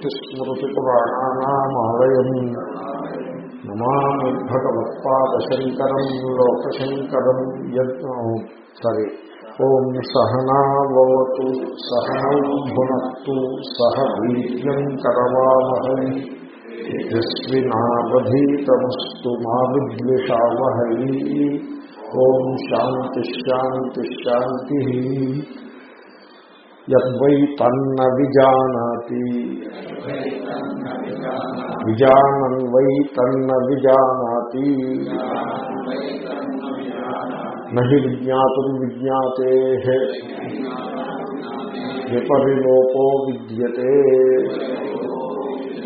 श्रीस्मृतिपुराणानामालयम् नमामि भगवत्पादशङ्करम्, लोकशङ्करम्, यज्ञौ। सरि। ॐ सहनावतु सहनौ भुनस्तु सह वीर्यम् करवावहै यस्विनावधीतमस्तु मा विद्विषावहै। ॐ शान्तिः शान्तिः शान्तिः। యద్వై తన్న విజానాతి. విజానన్ వై తన్న విజానాతి. నహి విజ్ఞాతుం విజ్ఞాతే. విపరిలోపో విద్యతే.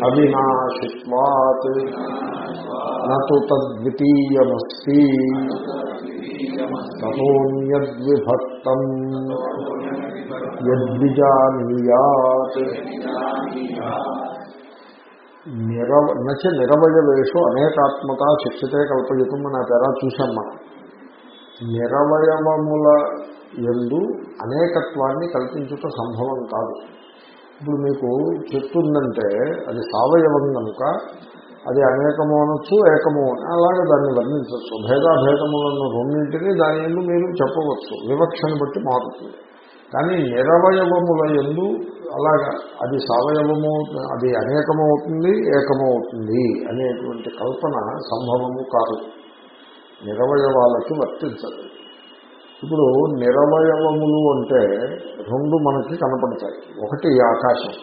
అవినాశిత్వాత్. నతు తద్వితీయమస్తి. తతోన్యద్విభక్తం. యద్విజానీయాత్. నిరవ నచ నిరవయవేషు అనేకాత్మక శిక్షతే కల్పయుతం నా పేరా తెరా చూశాం మనం నిరవయవముల ఎందు అనేకత్వాన్ని కల్పించుట సంభవం కాదు. ఇప్పుడు మీకు చెట్టు ఉందంటే అది సావయవం కనుక అది అనేకము అనొచ్చు ఏకము అని. అలాగే దాన్ని వర్ణించవచ్చు. భేదాభేదములను రెండింటినీ దాని ఎందు మీరు చెప్పవచ్చు. వివక్షను బట్టి మారుతుంది. కానీ నిరవయవముల ఎందు అలాగా అది సవయవము అది అనేకమవుతుంది ఏకమవుతుంది అనేటువంటి కల్పన సంభవము కాదు. నిరవయవాలకి వర్తించదు. ఇప్పుడు నిరవయవములు అంటే రెండు మనకి కనపడతాయి. ఒకటి ఆకాశం.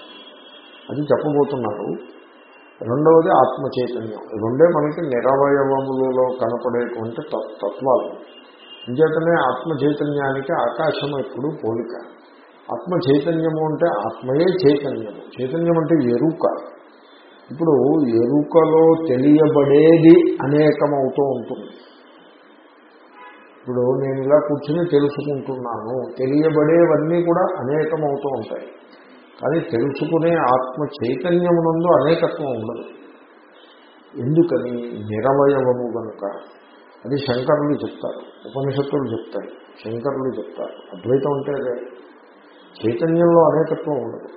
అది చెప్పబోతున్నారు. రెండవది ఆత్మ చైతన్యం రెండే మనకి నిరవయవములలో కనపడేటువంటి తత్వాలు. అంచేతనే ఆత్మ చైతన్యానికి ఆకాశం ఎప్పుడు పోలిక. ఆత్మ చైతన్యము అంటే ఆత్మయే చైతన్యము. చైతన్యం అంటే ఎరుక. ఇప్పుడు ఎరుకలో తెలియబడేది అనేకమవుతూ ఉంటుంది. ఇప్పుడు నేను ఇలా కూర్చుని తెలుసుకుంటున్నాను. తెలియబడేవన్నీ కూడా అనేకమవుతూ ఉంటాయి. కానీ తెలుసుకునే ఆత్మ చైతన్యమునందు అనేకత్వం ఉండదు. ఎందుకని? నిరవయవము కనుక అది శంకరులు చెప్తారు ఉపనిషత్తులు చెప్తాయి శంకరులు చెప్తారు. అద్వైతం అంటే అదే. చైతన్యంలో అనేకత్వం ఉండదు.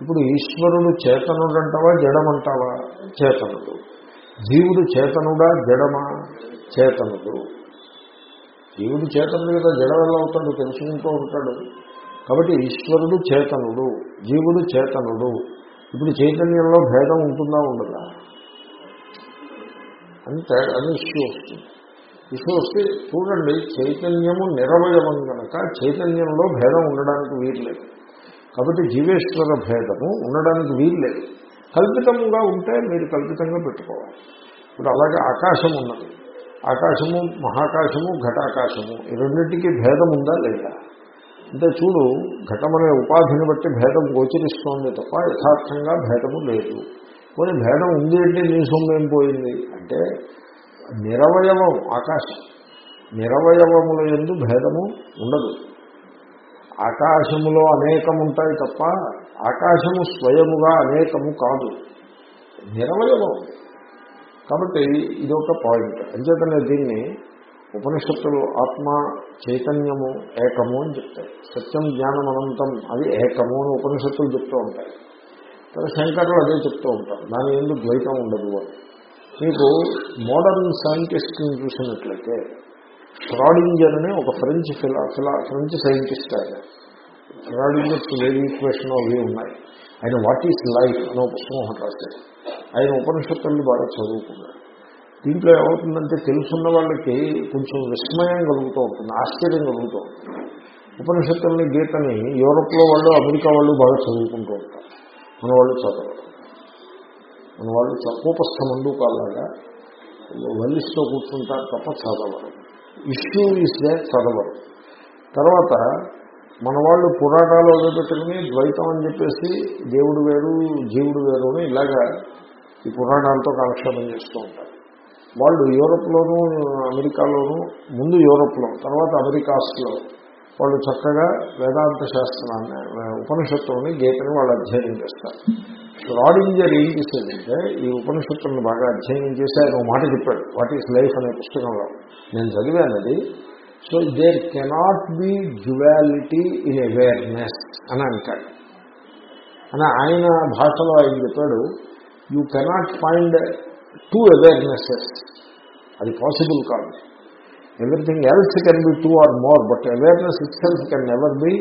ఇప్పుడు ఈశ్వరుడు చేతనుడంటావా జడమంటావా? చేతనుడు. జీవుడు చేతనుడా జడమా? చేతనుడు. జీవుడు చేతనుడు కదా జడం ఎలా అవుతాడు తెలుసుకుంటూ ఉంటాడు. కాబట్టి ఈశ్వరుడు చేతనుడు జీవుడు చేతనుడు. ఇప్పుడు చైతన్యంలో భేదం ఉంటుందా ఉండదా? అంతే అని ఇష్యూ వస్తుంది. ఇష్యూ వస్తే చూడండి చైతన్యము నిరవయవం కనుక చైతన్యంలో భేదం ఉండడానికి వీల్లేదు కాబట్టి జీవేశ్వర భేదము ఉండడానికి వీల్లేదు కల్పితంగా ఉంటే మీరు కల్పితంగా పెట్టుకోవాలి. ఇప్పుడు అలాగే ఆకాశం ఉన్నది. ఆకాశము మహాకాశము ఘటాకాశము ఈ రెండింటికి భేదం ఉందా లేదా? అంటే చూడు ఘటమనే ఉపాధిని బట్టి భేదం గోచరిస్తోంది తప్ప యథార్థంగా భేదము లేదు. కొన్ని భేదం ఉంది అంటే నీ సొమ్మేం పోయింది? అంటే నిరవయవం ఆకాశం. నిరవయవముల ఎందు భేదము ఉండదు. ఆకాశములో అనేకముంటాయి తప్ప ఆకాశము స్వయముగా అనేకము కాదు. నిరవయవం. కాబట్టి ఇదొక పాయింట్. అంచేతనే దీన్ని ఉపనిషత్తులు ఆత్మ చైతన్యము ఏకము అని చెప్తాయి. సత్యం జ్ఞానం అనంతం అది ఏకము అని ఉపనిషత్తులు చెప్తూ ఉంటాయి. శంకర్లు అదే చెప్తూ ఉంటారు. దాని ఎందుకు ద్వైతం ఉండదు అని. మీకు మోడర్న్ సైంటిస్ట్ని చూసినట్లయితే ఫ్రాడింజర్ అనే ఒక ఫ్రెంచ్ ఫిలా ఫిలా ఫ్రెంచ్ సైంటిస్ట్ ఆయన. ఫ్రాడింజర్స్ వేరే ఈక్వేషన్ అవి ఉన్నాయి. ఆయన వాట్ ఈస్ లైఫ్ అనే పుస్తకం ఒకటి రాశారు ఆయన ఉపనిషత్తుల్ని బాగా చదువుకున్నాడు. దీంట్లో ఏమవుతుందంటే తెలుసున్న వాళ్ళకి కొంచెం విస్మయం కలుగుతూ ఉంటుంది ఆశ్చర్యం కలుగుతూ ఉంటుంది. ఉపనిషత్తుల్ని గీతని యూరోప్లో వాళ్ళు అమెరికా వాళ్ళు బాగా చదువుకుంటూ ఉంటారు. మన వాళ్ళు చదవరు. మన వాళ్ళు కూపస్థ మండూకాలాగా వల్లిస్తూ కూర్చుంటారు తప్ప చదవరు. ఇష్యూ ఇస్తే చదవరు. తర్వాత మన వాళ్ళు పురాణాలు వదిలిపెట్టుకుని ద్వైతం అని చెప్పేసి దేవుడు వేరు జీవుడు వేరు అని ఇలాగా ఈ పురాణాలతో కాలక్షేపం చేస్తూ ఉంటారు. వాళ్ళు యూరోప్లోనూ అమెరికాలోనూ ముందు యూరోప్లో తర్వాత అమెరికాస్లో వాళ్ళు చక్కగా వేదాంత శాస్త్రాన్ని ఉపనిషత్తులని గీతని వాళ్ళు అధ్యయనం చేస్తారు. ష్రాడింజర్ ఏం చేసేదంటే ఈ ఉపనిషత్తులను బాగా అధ్యయనం చేసి ఆయన ఒక మాట చెప్పాడు. వాట్ ఈస్ లైఫ్ అనే పుస్తకంలో. నేను చదివాను అది. So there cannot be duality in awareness అని అంటాడు. అని ఆయన భాషలో ఆయన చెప్పాడు you cannot find two awarenesses అది పాసిబుల్ కాదు. Everything else can be two or more but awareness itself can never be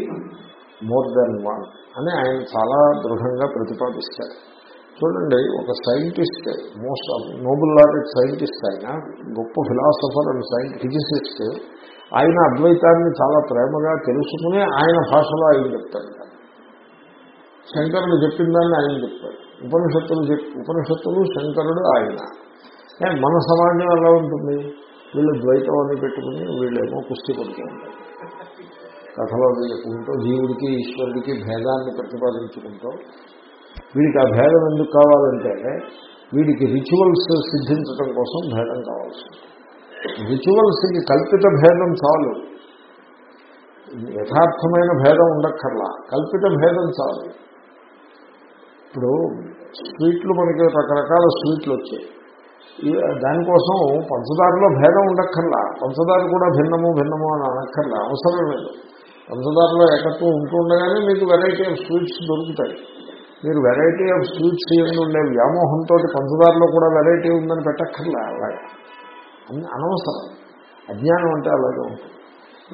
more than one అని ఆయన చాలా దృఢంగా ప్రతిపాదిస్తారు. చూడండి ఒక scientist most Nobel lauded scientist ఆయన గొప్ప ఫిలాసఫర్ అండ్ సైంటి ఫిజిసిస్ట్ ఆయన అద్వైతాన్ని చాలా ప్రేమగా తెలుసుకుని ఆయన భాషలో ఆయన చెప్తాడు. శంకరుడు చెప్పిన దాన్ని ఆయన చెప్తాడు. ఉపనిషత్తులు ఉపనిషత్తులు శంకరుడు ఆయన. మన సమాజం ఎలా ఉంటుంది? వీళ్ళు ద్వైతం అని పెట్టుకుని వీళ్ళేమో కుస్తీ పడుతూ ఉంటారు కథలో వేయకుంటూ జీవుడికి ఈశ్వరుడికి భేదాన్ని ప్రతిపాదించుకుంటూ వీడికి ఆ భేదం ఎందుకు కావాలంటే వీడికి రిచువల్స్ సిద్ధించడం కోసం భేదం కావాల్సి రిచువల్స్కి కల్పిత భేదం చాలు. యథార్థమైన భేదం ఉండక్కర్లా. కల్పిత భేదం చాలు. ఇప్పుడు స్వీట్లు మనకి రకరకాల స్వీట్లు వచ్చాయి. దానికోసం పంచదారలో భేదం ఉండక్కర్లా. పంచదార కూడా భిన్నము భిన్నము అని అనక్కర్లా. అవసరం లేదు. పంచదారలో ఏకత్వం ఉంటుండగానే మీకు వెరైటీ ఆఫ్ స్వీట్స్ దొరుకుతాయి. మీరు వెరైటీ ఆఫ్ స్వీట్స్ ఏమి ఉండే వ్యామోహంతో పంచదారలో కూడా వెరైటీ ఉందని పెట్టక్కర్లే అలాగే. అనవసరం. అజ్ఞానం అంటే అలాగే ఉంటుంది.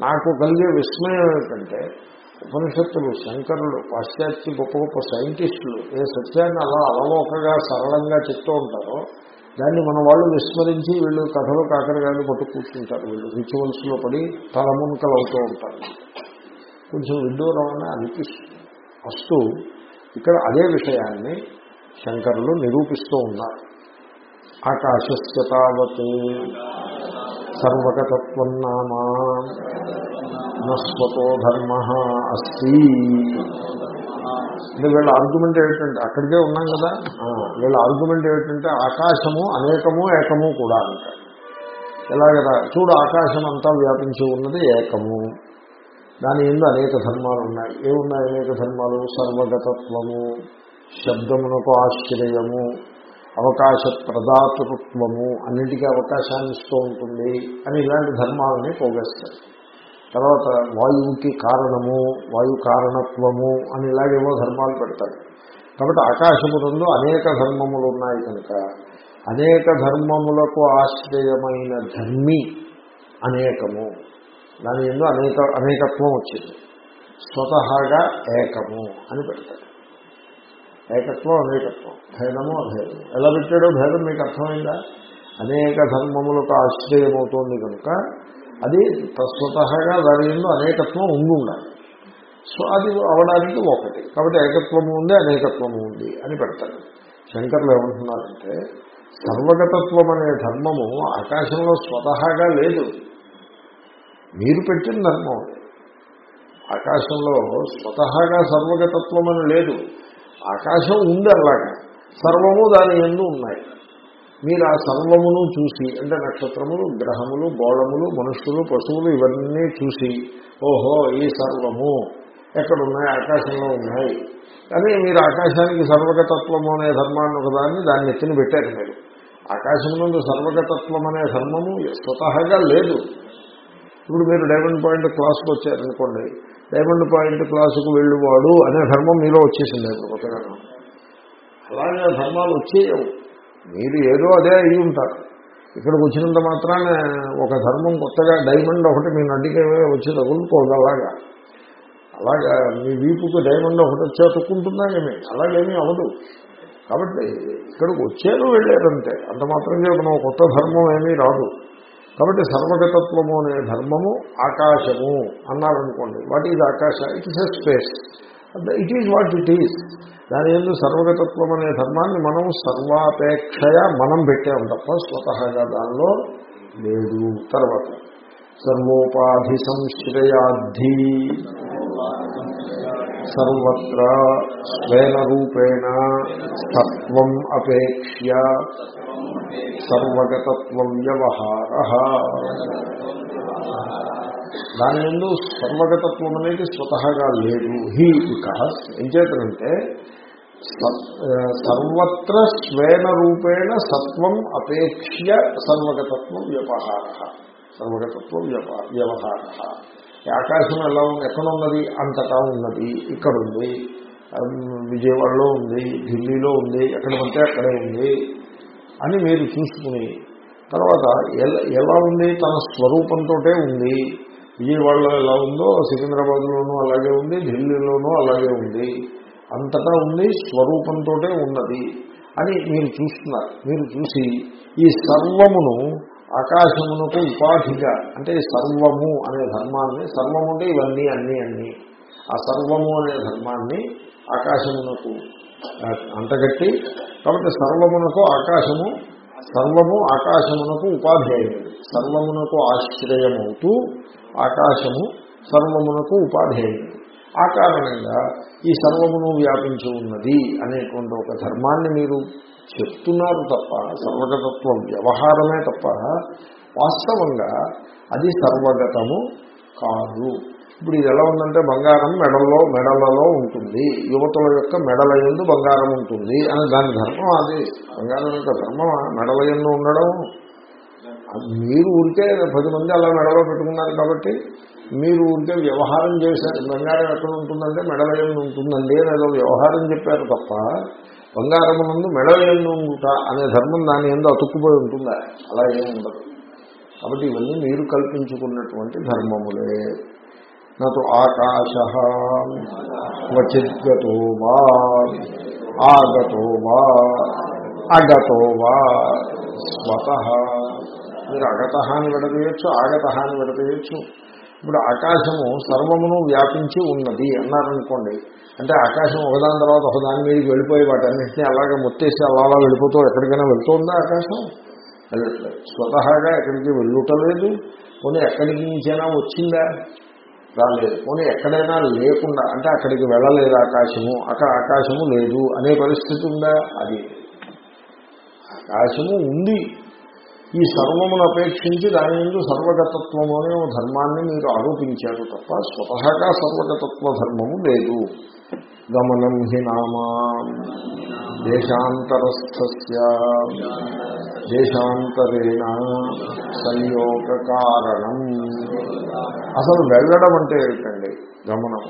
నాకు కలిగే విస్మయం ఏమిటంటే ఉపనిషత్తులు శంకరులు పాశ్చాత్య గొప్ప గొప్ప సైంటిస్టులు ఏ సత్యాన్ని అలా అలవోకగా సరళంగా చెప్తూ ఉంటారో దాన్ని మన వాళ్ళు విస్మరించి వీళ్ళు కథలు కాకరగాయలు పట్టు కూర్చుంటారు. వీళ్ళు రిచువల్స్లో పడి తలమునకలు అవుతూ ఉంటారు. కొంచెం విడ్డూరమని అనిపిస్తుంది వస్తూ ఇక్కడ అదే విషయాన్ని శంకరులు నిరూపిస్తూ ఉన్నారు. ఆకాశస్యతావత్ సర్వకతత్వం సర్వగతత్వం నామా నస్వతో ధర్మ అస్తి. అంటే వీళ్ళ ఆర్గ్యుమెంట్ ఏమిటంటే అక్కడికే ఉన్నాం కదా? వీళ్ళ ఆర్గ్యుమెంట్ ఏమిటంటే ఆకాశము అనేకము ఏకము కూడా అంటారు ఎలాగదా చూడు ఆకాశం అంతా వ్యాపించి ఉన్నది ఏకము. దాని ఎందు అనేక ధర్మాలు ఉన్నాయి. ఏమున్నాయి అనేక ధర్మాలు? సర్వగతత్వము శబ్దమునకు ఆశ్చర్యము అవకాశ ప్రదాతృత్వము అన్నిటికీ అవకాశాన్ని ఇస్తూ ఉంటుంది అని ఇలాంటి ధర్మాలని పోగేస్తారు. తర్వాత వాయువుకి కారణము వాయు కారణత్వము అని ఇలాగేవో ధర్మాలు పెడతాయి కాబట్టి ఆకాశము నందు అనేక ధర్మములు ఉన్నాయి కనుక అనేక ధర్మములకు ఆశ్రయమైన ధర్మి అనేకము. దాని ఎందు అనేక అనేకత్వం వచ్చింది. స్వతహాగా ఏకము అని పెడతాడు ఏకత్వం అనేకత్వం భేదము అభేదము. ఎలా పెట్టాడో భేదం మీకు అర్థమైందా? అనేక ధర్మములకు ఆశ్చర్యమవుతోంది కనుక అది స్వతహాగా దాని ఎందు అనేకత్వం ఉండి ఉండాలి సో అది అవడానికి ఒకటి. కాబట్టి ఏకత్వము ఉంది అనేకత్వము ఉంది అని పెడతాడు శంకర్లు ఏమంటున్నారంటే సర్వగతత్వం అనే ధర్మము ఆకాశంలో స్వతహాగా లేదు. మీరు పెట్టిన ధర్మం. ఆకాశంలో స్వతహాగా సర్వగతత్వం అని లేదు. ఆకాశం ఉంది అలాగా. సర్వము దాని ఎందు ఉన్నాయి. మీరు ఆ సర్వమును చూసి అంటే నక్షత్రములు గ్రహములు గోళములు మనుషులు పశువులు ఇవన్నీ చూసి ఓహో ఈ సర్వము ఎక్కడున్నాయి? ఆకాశంలో ఉన్నాయి. కానీ మీరు ఆకాశానికి సర్వగతత్వము అనే ధర్మాన్ని ఒకదాన్ని దాన్ని ఎత్తిన పెట్టారు మీరు. ఆకాశం నుండి సర్వగతత్వం అనే ధర్మము స్వతహాగా లేదు. ఇప్పుడు మీరు డైమండ్ పాయింట్ క్లాస్కి వచ్చారనుకోండి డైమండ్ పాయింట్ క్లాసుకు వెళ్ళువాడు అనే ధర్మం మీలో వచ్చేసింది ఇప్పుడు కొత్తగా అలాగే ధర్మాలు వచ్చేయవు. మీరు ఏదో అదే అయి ఉంటారు. ఇక్కడికి వచ్చినంత మాత్రాన ఒక ధర్మం కొత్తగా డైమండ్ ఒకటి మీ నడ్డికి వచ్చి తగులుకోదు అలాగా. అలాగా మీ వీపుకు డైమండ్ ఒకటి వచ్చి అతుక్కుంటుందా ఏమి? అలాగేమీ అవదు కాబట్టి ఇక్కడికి వచ్చారు వెళ్ళారంటే అంత మాత్రం చేత కొత్త ధర్మం ఏమీ రాదు. కాబట్టి సర్వగతత్వము అనే ధర్మము ఆకాశము అన్నారనుకోండి. వాట్ ఈజ్ ఆకాశ? It is a space it is what it is దాని ఎందు సర్వగతత్వం అనే ధర్మాన్ని మనం సర్వాపేక్షయ మనం పెట్టాం తప్ప స్వతహాగా దానిలో లేదు. తర్వాత సర్వోపాధి సంశ్రయాద్ధి సర్వత్ర స్వేన రూపేణ సత్వం అపేక్ష్య సర్వగతత్వం వ్యవహార దాని ముందు సర్వగతత్వం అనేది స్వతహాగా లేదు హీ వికాస్ ఏం చేతనంటే సర్వత్ర స్వేన రూపేణ సత్వం అపేక్ష్య సర్వగతత్వ వ్యవహార. సర్వగతత్వం వ్యవహార ఆకాశం ఎలా ఉంది ఎక్కడ ఉన్నది అంతటా ఉన్నది ఇక్కడ ఉంది విజయవాడలో ఉంది ఢిల్లీలో ఉంది ఎక్కడ ఉంటే అక్కడే ఉంది. అని మీరు చూసుకుని తర్వాత ఎలా ఎలా ఉంది తన స్వరూపంతో ఉంది? విజయవాడలో ఎలా ఉందో సికింద్రాబాద్లోనూ అలాగే ఉంది ఢిల్లీలోనూ అలాగే ఉంది. అంతటా ఉంది స్వరూపంతో ఉన్నది అని మీరు చూస్తున్నారు. మీరు చూసి ఈ సర్వమును ఆకాశమునకు ఉపాధిగా అంటే సర్వము అనే ధర్మాన్ని సర్వము అంటే ఇవన్నీ అన్నీ అన్నీ. ఆ సర్వము అనే ధర్మాన్ని ఆకాశమునకు ఆ, అంటగట్టి కాబట్టి సర్వమునకు ఆకాశము సర్వము ఆకాశమునకు ఉపాధి అయింది సర్వమునకు ఆశ్రయమవుతూ ఆకాశము సర్వమునకు ఉపాధి ఆ కారణంగా ఈ సర్వమును వ్యాపించి ఉన్నది అనేటువంటి ఒక ధర్మాన్ని మీరు చెప్తున్నారు తప్ప సర్వగతత్వ వ్యవహారమే తప్ప వాస్తవంగా అది సర్వగతము కాదు. ఇప్పుడు ఇది ఎలా ఉందంటే బంగారం మెడల్లో మెడలలో ఉంటుంది. యువతుల యొక్క మెడల ఎందు బంగారం ఉంటుంది అని దాని ధర్మం అది. బంగారం యొక్క ధర్మం మెడల ఎందు ఉండడం. మీరు ఊరికే పది మంది అలా మెడలో పెట్టుకున్నారు కాబట్టి మీరు ఊరికే వ్యవహారం చేశారు. బంగారం ఎక్కడ ఉంటుందంటే మెడల ఎందు ఉంటుందండి అని ఏదో వ్యవహారం చెప్పారు తప్ప బంగారం ముందు మెడల ఎందు ఉంట అనే ధర్మం దాని ఎందు అతుక్కుపోయి ఉంటుందా? అలా ఏమి ఉండదు. కాబట్టి ఇవన్నీ మీరు కల్పించుకున్నటువంటి ధర్మములే. నటు ఆకాశ క్వచిద్గతో వా ఆగతో వా అగతో వా స్వత. మీరు అగత అని విడదీయచ్చు ఆగత అని విడదీయచ్చు. ఇప్పుడు ఆకాశము సర్వమును వ్యాపించి ఉన్నది అన్నారనుకోండి అంటే ఆకాశం ఒకదాని తర్వాత ఒకదాని మీదకి వెళ్ళిపోయి వాటన్నింటినీ అలాగే మొత్తేసి అలా అలా వెళ్ళిపోతూ ఎక్కడికైనా వెళ్తుందా ఆకాశం? వెళ్ళట్లేదు. స్వతహాగా ఎక్కడికి వెళ్ళుటలేదు. కొన్ని ఎక్కడి నుంచైనా వచ్చిందా? రాలేదు. పోనీ ఎక్కడైనా లేకుండా అంటే అక్కడికి వెళ్ళలేదు ఆకాశము అక్కడ ఆకాశము లేదు అనే పరిస్థితి ఉందా? అది. ఆకాశము ఉంది. ఈ సర్వమును అపేక్షించి దాని ముందు సర్వగతత్వము అనే ధర్మాన్ని మీరు ఆరోపించారు తప్ప స్వతహాగా సర్వగతత్వ ధర్మము లేదు. గమనం హి నామా దేశాంతరస్థస్య దేశాంతరేణ సంయోగ కారణం అసలు వెళ్ళడం అంటే ఏమిటండి గమనం?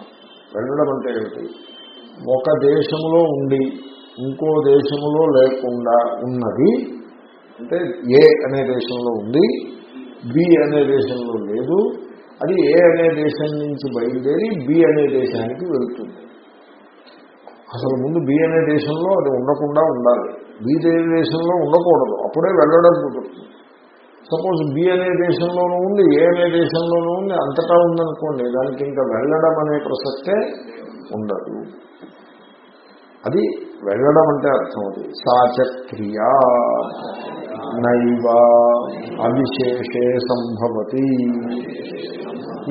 వెళ్ళడం అంటే ఏమిటి? ఒక దేశంలో ఉండి ఇంకో దేశంలో లేకుండా ఉన్నది అంటే ఏ అనే దేశంలో ఉంది బి అనే దేశంలో లేదు అది ఏ అనే దేశం నుంచి బయలుదేరి బి అనే దేశానికి వెళ్తుంది. అసలు ముందు బి అనే దేశంలో అది ఉండకుండా ఉండాలి. బి దేశంలో ఉండకూడదు. అప్పుడే వెళ్ళడం కుదురుతుంది సపోజ్ బి అనే దేశంలోనూ ఉంది ఏ అనే దేశంలోనూ ఉంది అంతటా ఉందనుకోండి దానికి ఇంకా వెళ్ళడం అనే ప్రసక్తే ఉండదు. అది వెళ్ళడం అంటే అర్థం అది. సాచక్రియ నైవ అవిశేషే సంభవతి.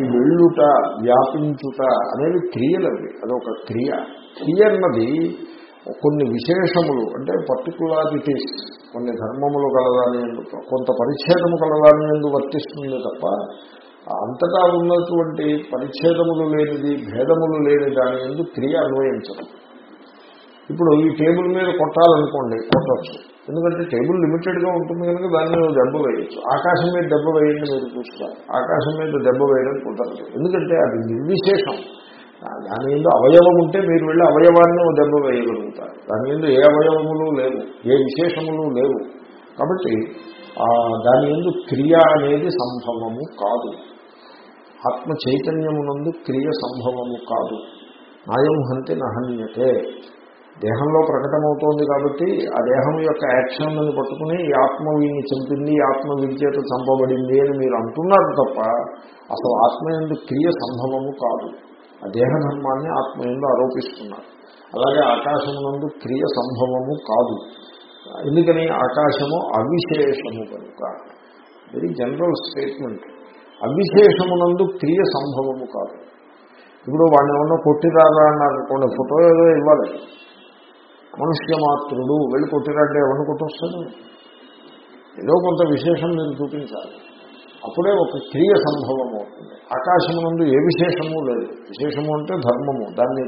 ఈ వెళ్ళుట వ్యాపించుట అనేవి క్రియలవి అదొక క్రియ. క్రియ అన్నది కొన్ని విశేషములు అంటే పర్టికులారిటీస్ కొన్ని ధర్మములు కలదాని కొంత పరిచ్ఛేదము కలదాని ఎందు వర్తిస్తుంది తప్ప అంతటా ఉన్నటువంటి పరిచ్ఛేదములు లేనిది భేదములు లేని దాని ఎందు క్రియ అన్వయించదు. ఇప్పుడు ఈ టేబుల్ మీద కొట్టాలనుకోండి కొట్టచ్చు. ఎందుకంటే టేబుల్ లిమిటెడ్గా ఉంటుంది కనుక దాన్ని దెబ్బ వేయచ్చు. ఆకాశం మీద దెబ్బ వేయండి మీరు చూస్తారు. ఆకాశం మీద దెబ్బ వేయడం కుదరదు. ఎందుకంటే అది నిర్విశేషం. దాని మీద అవయవం ఉంటే మీరు వెళ్ళి అవయవాన్ని ఓ దెబ్బ వేయగలుగుతారు. దాని మీద ఏ అవయవములు లేవు ఏ విశేషములు లేవు. కాబట్టి దాని ఎందు క్రియ అనేది సంభవము కాదు. ఆత్మ చైతన్యమునందు క్రియ సంభవము కాదు. నాయం హంతి నహన్యతే. దేహంలో ప్రకటమవుతోంది కాబట్టి ఆ దేహం యొక్క యాక్షన్లను పట్టుకుని ఈ ఆత్మ వీడిని చంపింది ఈ ఆత్మ వీడి చేత చంపబడింది అని మీరు అంటున్నారు తప్ప అసలు ఆత్మ ఎందుకు క్రియ సంభవము కాదు. ఆ దేహధర్మాన్ని ఆత్మ ఎందు ఆరోపిస్తున్నారు. అలాగే ఆకాశమునందు క్రియ సంభవము కాదు. ఎందుకని? ఆకాశము అవిశేషము కనుక. వెరీ జనరల్ స్టేట్మెంట్ అవిశేషమునందు క్రియ సంభవము కాదు. ఇప్పుడు వాడిని ఏమన్నా కొట్టిరారా అన్నారు అనుకోండి ఫోటో ఏదో ఇవ్వాలి. మనుష్య మాత్రుడు వెళ్ళి కొట్టిరాడే ఎవరిని కొట్టొస్తాడు? ఏదో కొంత విశేషం నేను చూపించాలి. అప్పుడే ఒక క్రియ సంభవం అవుతుంది. ఆకాశం నుండి ఏ విశేషము లేదు. విశేషము అంటే ధర్మము. దాన్ని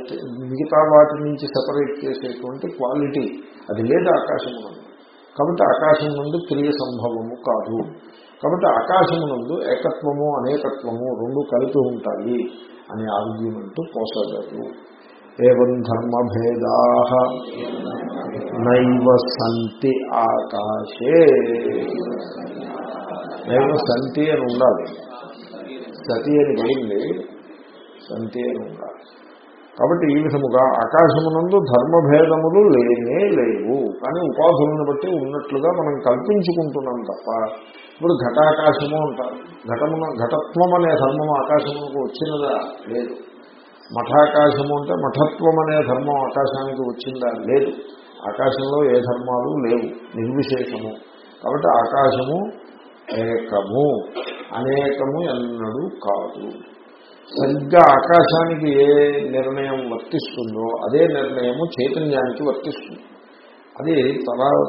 మిగతా వాటి నుంచి సెపరేట్ చేసేటువంటి క్వాలిటీ అది లేదు ఆకాశము నుండి కాబట్టి ఆకాశం నుండి క్రియ సంభవము కాదు. కాబట్టి ఆకాశమునందు ఏకత్వము అనేకత్వము రెండు కలిపి ఉంటాయి అనే ఆర్గ్యుమెంట్ పోసగదు ఏం ధర్మభేదా నైవ సంతి ఆకాశే. నేను సంతి అని ఉండాలి. సతి అని పోయింది సంతి అని ఉండాలి. కాబట్టి ఈ విధముగా ఆకాశమునందు ధర్మభేదములు లేనే లేవు. కానీ ఉపాధులను బట్టి ఉన్నట్లుగా మనం కల్పించుకుంటున్నాం తప్ప ఇప్పుడు ఘటాకాశము అంటారు. ఘటమున ఘటత్వం అనే ధర్మం ఆకాశమునకు వచ్చినదా? లేదు. మఠాకాశము అంటే మఠత్వం అనే ధర్మం ఆకాశానికి వచ్చిందా? లేదు. ఆకాశంలో ఏ ధర్మాలు లేవు. నిర్విశేషము. కాబట్టి ఆకాశము ఏకము అనేకము ఎన్నడూ కాదు. సరిగ్గా ఆకాశానికి ఏ నిర్ణయం వర్తిస్తుందో అదే నిర్ణయము చైతన్యానికి వర్తిస్తుంది. అది చాలా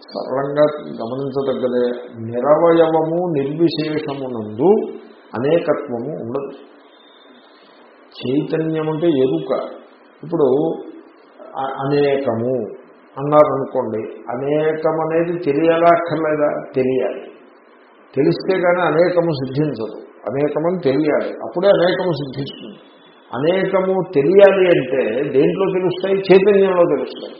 సరళంగా గమనించదగ్గదే. నిరవయవము నిర్విశేషమునందు అనేకత్వము ఉండదు. చైతన్యం అంటే ఎరుక. ఇప్పుడు అనేకము అన్నారనుకోండి అనేకం అనేది తెలియాలా అక్కర్లేదా? తెలియాలి. తెలిస్తే కానీ అనేకము సిద్ధించదు. అనేకమని తెలియాలి. అప్పుడే అనేకము సిద్ధిస్తుంది. అనేకము తెలియాలి అంటే దేంట్లో తెలుస్తాయి? చైతన్యంలో తెలుస్తాయి.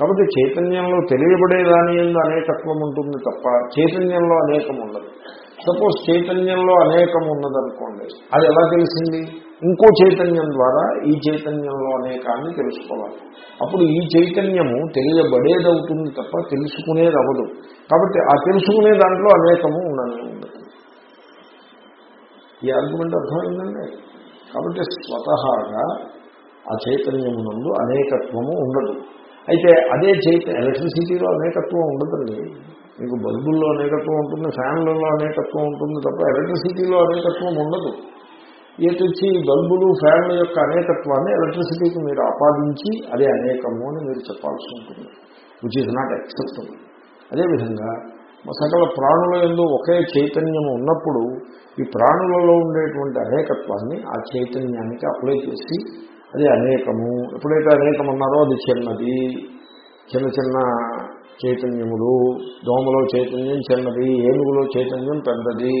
కాబట్టి చైతన్యంలో తెలియబడేదాని ఎందు అనేకత్వం ఉంటుంది తప్ప చైతన్యంలో అనేకం ఉండదు. సపోజ్ చైతన్యంలో అనేకం ఉన్నదనుకోండి అది ఎలా తెలిసింది? ఇంకో చైతన్యం ద్వారా ఈ చైతన్యంలో అనేకాన్ని తెలుసుకోవాలి. అప్పుడు ఈ చైతన్యము తెలియబడేదవుతుంది తప్ప తెలుసుకునేది అవ్వదు కాబట్టి ఆ తెలుసుకునే దాంట్లో అనేకము ఉండనే ఉండదు ఈ ఆర్గ్యుమెంట్ అర్థమైందండి? కాబట్టి స్వతహాగా ఆ చైతన్యమునందు అనేకత్వము ఉండదు. అయితే అదే చైతన్య ఎలక్ట్రిసిటీలో అనేకత్వం ఉండదండి. మీకు బల్బుల్లో అనేకత్వం ఉంటుంది ఫ్యాన్లలో అనేకత్వం ఉంటుంది తప్ప ఎలక్ట్రిసిటీలో అనేకత్వం ఉండదు. ఏ ఈ బల్బులు ఫ్యాన్ల యొక్క అనేకత్వాన్ని ఎలక్ట్రిసిటీకి మీరు ఆపాదించి అదే అనేకము అని మీరు చెప్పాల్సి ఉంటుంది. విచ్ ఈజ్ నాట్ యాక్సెప్టబుల్ అదేవిధంగా సకల ప్రాణుల ఎందు ఒకే చైతన్యం ఉన్నప్పుడు ఈ ప్రాణులలో ఉండేటువంటి అనేకత్వాన్ని ఆ చైతన్యానికి అప్లై చేసి అది అనేకము ఎప్పుడైతే అనేకం అన్నారో అది చిన్నది. చిన్న చిన్న చైతన్యములు దోమలో చైతన్యం చిన్నది ఏనుగులో చైతన్యం పెద్దది.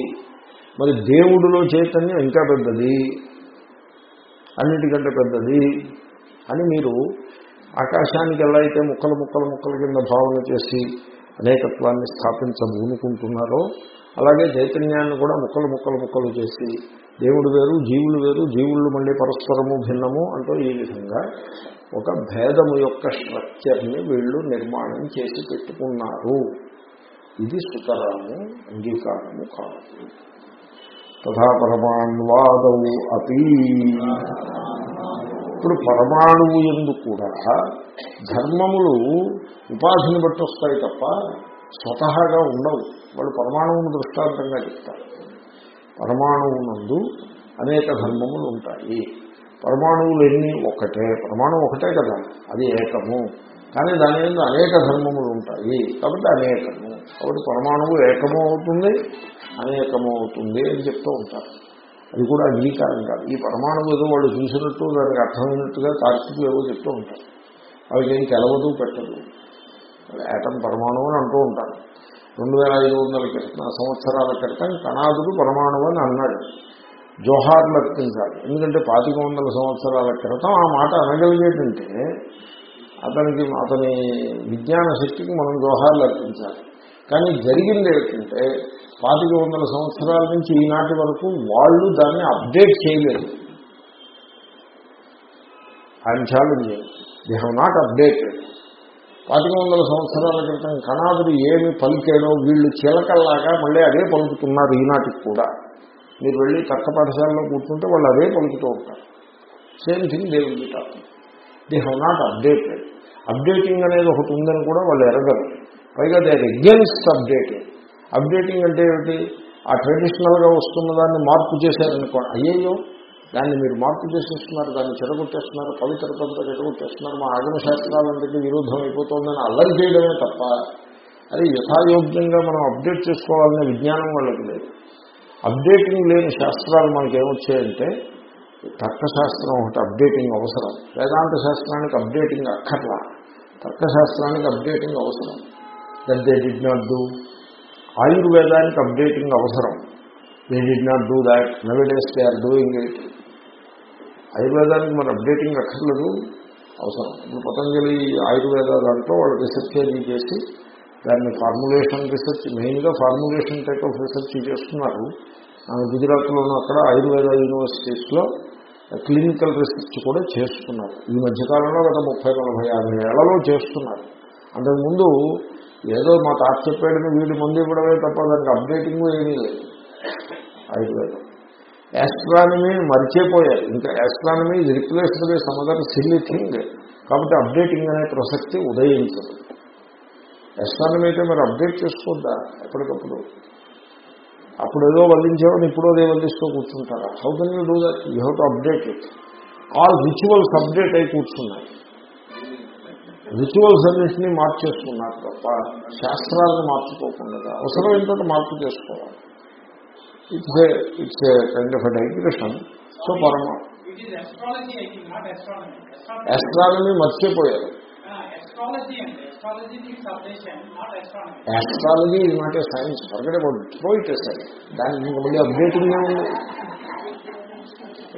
మరి దేవుడిలో చైతన్యం ఇంకా పెద్దది. అన్నిటికంటే పెద్దది అని మీరు ఆకాశానికి ఎలా అయితే ముక్కలు ముక్కలు ముక్కల కింద భావన చేసి అనేకత్వాన్ని స్థాపించబూనుకుంటున్నారో అలాగే చైతన్యాన్ని కూడా ముక్కలు ముక్కలు ముక్కలు చేసి దేవుడు వేరు జీవులు వేరు జీవులు మళ్ళీ పరస్పరము భిన్నము అంటూ ఈ విధంగా ఒక భేదము యొక్క స్ట్రక్చర్ని వీళ్ళు నిర్మాణం చేసి పెట్టుకున్నారు. ఇది సుతరాము అంగీకారము కాదు. తథా పరమాణువాదవు అతి ఇప్పుడు పరమాణువు ఎందు కూడా ధర్మములు ఉపాధిని బట్టి వస్తాయి తప్ప స్వతహాగా ఉండవు. వాళ్ళు పరమాణువును దృష్టాంతంగా చెప్తారు. పరమాణువునందు అనేక ధర్మములు ఉంటాయి. పరమాణువులు ఎన్ని? ఒకటే. పరమాణువు ఒకటే కదా. అది ఏకము. కానీ దాని మీద అనేక ధర్మములు ఉంటాయి. కాబట్టి అనేకము. కాబట్టి పరమాణువు ఏకము అవుతుంది. అనేకమవుతుంది అని చెప్తూ ఉంటారు. అది కూడా అంగీకారం కాదు. ఈ పరమాణువు ఏదో వాళ్ళు చూసినట్టు దానికి అర్థమైనట్టుగా తార్కికులు ఏవో చెప్తూ ఉంటారు. అవి ఏం తెలవదు పెట్టదు. ఏటం పరమాణువు అని అంటూ ఉంటారు. రెండు వేల ఐదు వందల క్రితం సంవత్సరాల క్రితం కణాదుడు పరమాణువు అని అన్నాడు. జోహార్లు అర్పించాలి ఎందుకంటే పాతిక వందల సంవత్సరాల క్రితం ఆ మాట అనగలిగేటంటే అతనికి అతని విజ్ఞాన శక్తికి మనం జోహార్లు అర్పించాలి కానీ జరిగింది ఏంటంటే పాతిక వందల సంవత్సరాల నుంచి ఈనాటి వరకు వాళ్ళు దాన్ని అప్డేట్ చేయలేదు. I'm challenging they have not updated పాతిక వందల సంవత్సరాల క్రితం కణాదులు ఏమి పలికాడో వీళ్ళు చిలకల్లాగా మళ్ళీ అదే పలుకుతున్నారు ఈనాటికి కూడా. మీరు వెళ్ళి తక్క పాఠశాలలో కూర్చుంటే వాళ్ళు అదే పలుకుతూ ఉంటారు. Same thing they will they have not updated updating అనేది ఒకటి ఉందని కూడా వాళ్ళు ఎరగరు. పైగా they are against updating updating అంటే ఏమిటి? ఆ ట్రెడిషనల్గా వస్తున్న దాన్ని మార్పు చేశారనుకో అయ్యయ్యో! దాన్ని మీరు మార్పు చేసేస్తున్నారు దాన్ని చెడగొట్టేస్తున్నారు పవిత్రతంతో చెడగొట్టేస్తున్నారు మా ఆగమశాస్త్రాలంతకీ విరుద్ధం అయిపోతుందని అల్లరి చేయడమే తప్ప అది యథాయోగ్యంగా మనం అప్డేట్ చేసుకోవాలనే విజ్ఞానం వాళ్ళకి లేదు. అప్డేటింగ్ లేని శాస్త్రాలు మనకి ఏమొచ్చాయంటే తర్కశాస్త్రం ఒకటి అప్డేటింగ్ అవసరం. వేదాంత శాస్త్రానికి అప్డేటింగ్ అక్కర్లా. తర్కశాస్త్రానికి అప్డేటింగ్ అవసరం. That they did not do. ఆయుర్వేదానికి updating అవసరం. They did not do that nowadays they are doing it ఆయుర్వేదానికి మనం అప్డేటింగ్ అక్కర్లేదు. అవసరం. ఇప్పుడు పతంజలి ఆయుర్వేద దాంట్లో వాళ్ళు రీసెర్చ్ అది చేసి దాన్ని ఫార్ములేషన్ రీసెర్చ్ మెయిన్గా ఫార్ములేషన్ టైప్ ఆఫ్ రీసెర్చ్ చేస్తున్నారు. గుజరాత్లోనూ అక్కడ ఆయుర్వేద యూనివర్సిటీస్లో క్లినికల్ రీసెర్చ్ కూడా చేస్తున్నారు. ఈ మధ్యకాలంలో గత ముప్పై నలభై యాభై ఏళ్ళలో చేస్తున్నారు. అంతకుముందు ఏదో మా తాత చెప్పాడని వీడి ముందు ఇవ్వడమే తప్ప దానికి అప్డేటింగ్ ఏమీ లేదు. ఆయుర్వేదం యాస్ట్రానమీ మర్చిపోయారు. ఇంకా యాస్ట్రానమీ ఇది replace by some other silly thing కాబట్టి అప్డేటింగ్ అనే ప్రసక్తి ఉదయించదు. యాస్ట్రానమీ అయితే మరి అప్డేట్ చేసుకోద్దా? ఎప్పటికప్పుడు. అప్పుడు ఏదో వల్లించేవాడిని ఇప్పుడు అదే వల్లిస్తూ కూర్చుంటారా? How can you do that you have to update it all rituals update అయి కూర్చున్నాయి. రిచువల్స్ అన్నింటినీ మార్చేసుకున్నారు తప్ప శాస్త్రాలను మార్చుకోకుండా అవసరం ఏంటంటే మార్పు చేసుకోవాలి. It's a it's a kind of digression so పరమ యాస్ట్రానమీ మర్చిపోయారు. యాస్ట్రాలజీ ఇది నాట్ సైన్స్ ఫర్గట్ అబౌట్ పోయిట్ సరే దానికి మళ్ళీ అప్డేటింగ్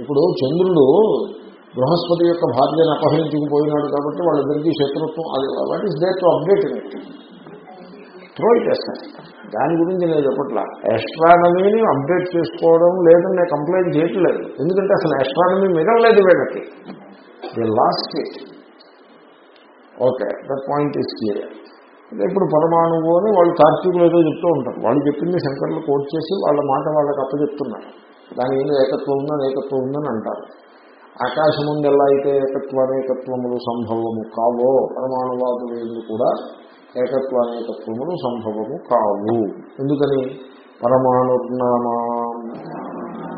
ఇప్పుడు చంద్రుడు బృహస్పతి యొక్క భార్యను అపహరించుకుపోయినాడు కాబట్టి వాళ్ళిద్దరికీ శత్రుత్వం అది what is there to update it throw it దాని గురించి నేను చెప్పట్లా. ఎస్ట్రానమీని అప్డేట్ చేసుకోవడం లేదని నేను కంప్లైంట్ చేయట్లేదు. ఎందుకంటే అసలు ఎస్ట్రానమీ మిగలలేదు వీళ్ళకి. The lost it okay that point is clear ఇప్పుడు పరమాణువు అని వాళ్ళు కార్తీకులు ఏదో చెప్తూ ఉంటారు. వాళ్ళు చెప్పింది శంకర్లు కోట్ చేసి వాళ్ళ మాట వాళ్ళకి అప్పచెప్తున్నారు. దాని ఏదో ఏకత్వం ఉందని ఏకత్వం ఉందని అంటారు. ఆకాశం ముందు ఎలా అయితే ఏకత్వానేకత్వములు సంభవము కావో పరమాణువాదులు ఎందు కూడా ఏకత్వానేకత్వములు సంభవము కావు. ఎందుకని? పరమాణుర్నామా